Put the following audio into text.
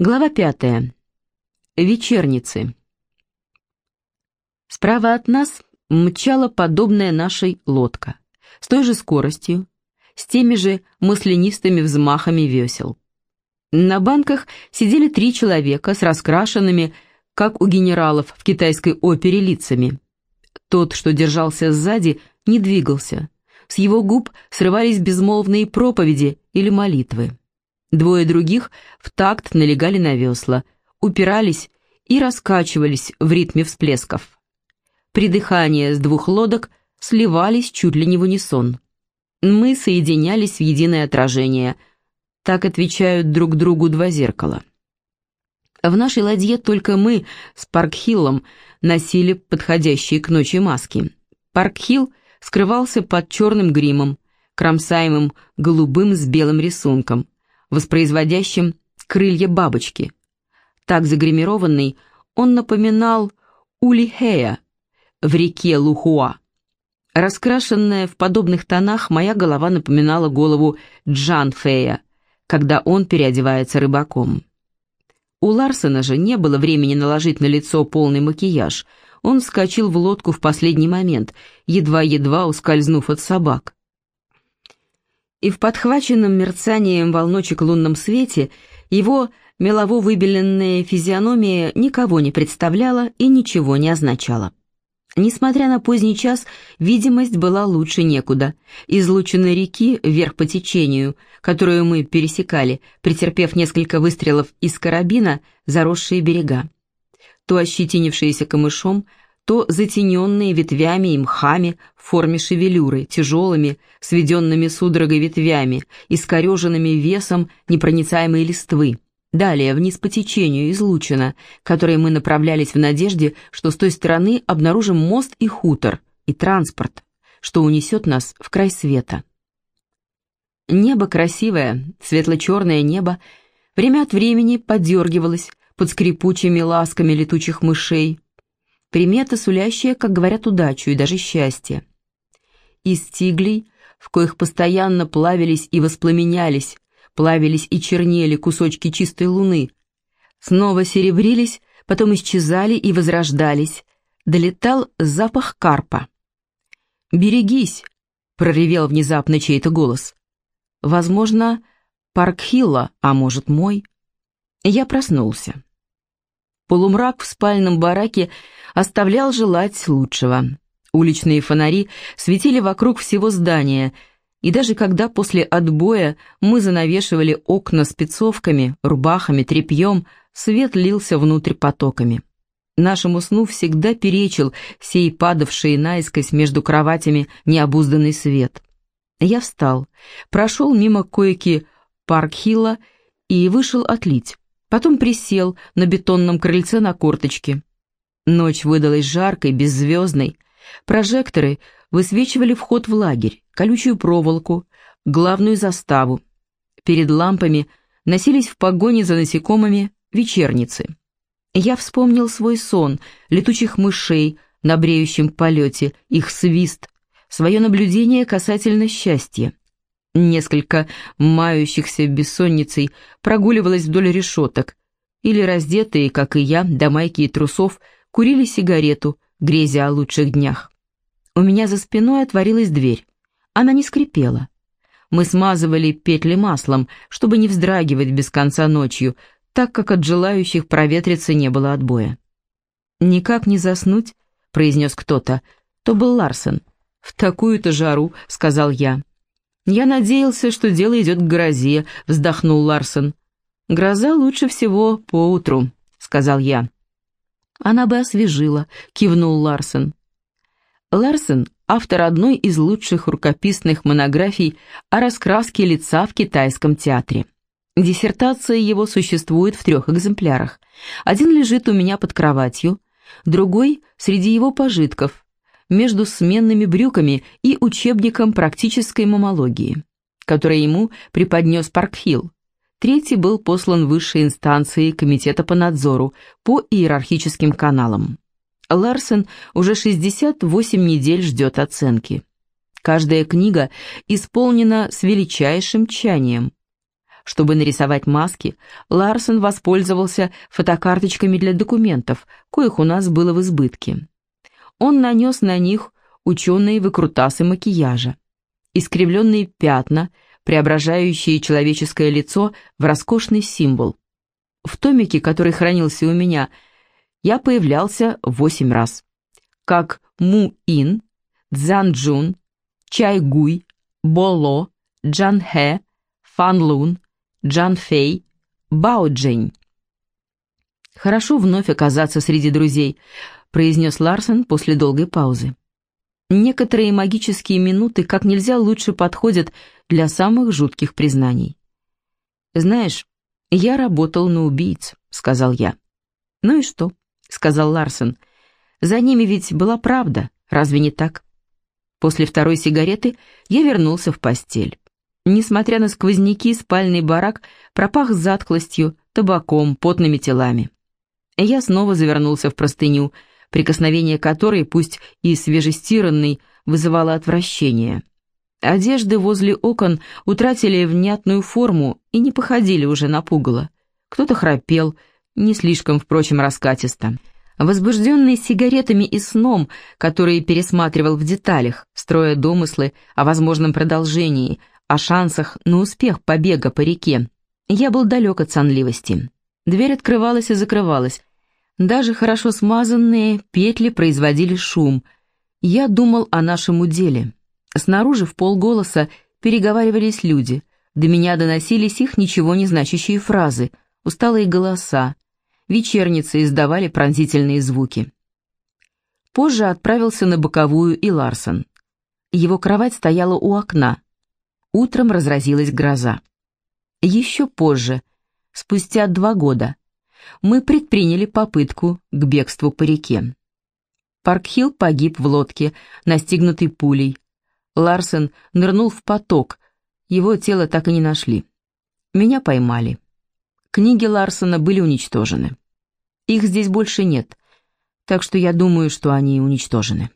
Глава пятая. Вечерницы. Справа от нас мчала подобная нашей лодка, с той же скоростью, с теми же маслянистыми взмахами весел. На банках сидели три человека с раскрашенными, как у генералов в китайской опере, лицами. Тот, что держался сзади, не двигался. С его губ срывались безмолвные проповеди или молитвы. Двое других в такт налегали на весла, упирались и раскачивались в ритме всплесков. Придыхания с двух лодок сливались чуть ли не в унисон. Мы соединялись в единое отражение. Так отвечают друг другу два зеркала. В нашей ладье только мы с Паркхиллом носили подходящие к ночи маски. Паркхилл скрывался под черным гримом, кромсаемым голубым с белым рисунком – воспроизводящим крылья бабочки. Так загримированный он напоминал Улихея в реке Лухуа. Раскрашенная в подобных тонах, моя голова напоминала голову Джан Фея, когда он переодевается рыбаком. У Ларсена же не было времени наложить на лицо полный макияж. Он вскочил в лодку в последний момент, едва-едва ускользнув от собак и в подхваченном мерцанием волночек лунном свете его мелово-выбеленная физиономия никого не представляла и ничего не означала. Несмотря на поздний час, видимость была лучше некуда. Излучины реки вверх по течению, которую мы пересекали, претерпев несколько выстрелов из карабина, заросшие берега. То ощетинившиеся камышом, то затененные ветвями и мхами в форме шевелюры, тяжелыми, сведенными судорогой ветвями, искореженными весом непроницаемой листвы. Далее, вниз по течению, излучина, которой мы направлялись в надежде, что с той стороны обнаружим мост и хутор, и транспорт, что унесет нас в край света. Небо красивое, светло-черное небо, время от времени подергивалось под скрипучими ласками летучих мышей, Примета, сулящая, как говорят, удачу и даже счастье. Из тиглей, в коих постоянно плавились и воспламенялись, плавились и чернели кусочки чистой луны, снова серебрились, потом исчезали и возрождались, долетал запах карпа. «Берегись!» — проревел внезапно чей-то голос. «Возможно, Паркхилла, а может, мой?» Я проснулся. Полумрак в спальном бараке оставлял желать лучшего. Уличные фонари светили вокруг всего здания, и даже когда после отбоя мы занавешивали окна спецовками, рубахами, тряпьем, свет лился внутрь потоками. Нашему сну всегда перечил сей падавший наискось между кроватями необузданный свет. Я встал, прошел мимо койки Паркхилла и вышел отлить. Потом присел на бетонном крыльце на корточке. Ночь выдалась жаркой, беззвездной. Прожекторы высвечивали вход в лагерь, колючую проволоку, главную заставу. Перед лампами носились в погоне за насекомыми вечерницы. Я вспомнил свой сон, летучих мышей на бреющем полете, их свист, свое наблюдение касательно счастья. Несколько мающихся бессонницей прогуливалось вдоль решеток, или раздетые, как и я, до майки и трусов, курили сигарету, грезя о лучших днях. У меня за спиной отворилась дверь. Она не скрипела. Мы смазывали петли маслом, чтобы не вздрагивать без конца ночью, так как от желающих проветриться не было отбоя. «Никак не заснуть», — произнес кто-то. То был Ларсен. «В такую-то жару», — сказал я. «Я надеялся, что дело идет к грозе», — вздохнул Ларсен. «Гроза лучше всего поутру», — сказал я. «Она бы освежила», — кивнул Ларсен. Ларсен — автор одной из лучших рукописных монографий о раскраске лица в китайском театре. Диссертация его существует в трех экземплярах. Один лежит у меня под кроватью, другой — среди его пожитков, между сменными брюками и учебником практической мамологии, который ему преподнес Паркхилл. Третий был послан высшей инстанции Комитета по надзору по иерархическим каналам. Ларсен уже 68 недель ждет оценки. Каждая книга исполнена с величайшим тщанием. Чтобы нарисовать маски, Ларсон воспользовался фотокарточками для документов, коих у нас было в избытке. Он нанес на них ученые выкрутасы макияжа. Искривленные пятна, преображающие человеческое лицо в роскошный символ. В томике, который хранился у меня, я появлялся восемь раз. Как Му-Ин, Цзан-Джун, Чай-Гуй, Боло, Джан-Хэ, Фан-Лун, Джан-Фэй, Бао-Джень. «Хорошо вновь оказаться среди друзей», — произнес Ларсен после долгой паузы. Некоторые магические минуты как нельзя лучше подходят для самых жутких признаний. «Знаешь, я работал на убийц», — сказал я. «Ну и что?» — сказал Ларсен. «За ними ведь была правда, разве не так?» После второй сигареты я вернулся в постель. Несмотря на сквозняки, спальный барак пропах затхлостью, табаком, потными телами. Я снова завернулся в простыню, прикосновение которой, пусть и свежестиранной, вызывало отвращение. Одежды возле окон утратили внятную форму и не походили уже на пугало. Кто-то храпел, не слишком, впрочем, раскатисто. Возбужденный сигаретами и сном, который пересматривал в деталях, строя домыслы о возможном продолжении, о шансах на успех побега по реке, я был далек от сонливости. Дверь открывалась и закрывалась, даже хорошо смазанные петли производили шум. Я думал о нашем уделе. Снаружи в полголоса переговаривались люди. До меня доносились их ничего не значащие фразы, усталые голоса. Вечерницы издавали пронзительные звуки. Позже отправился на боковую и Ларсон. Его кровать стояла у окна. Утром разразилась гроза. Еще позже, спустя два года, мы предприняли попытку к бегству по реке. Паркхилл погиб в лодке, настигнутый пулей. Ларсен нырнул в поток, его тело так и не нашли. Меня поймали. Книги Ларсена были уничтожены. Их здесь больше нет, так что я думаю, что они уничтожены.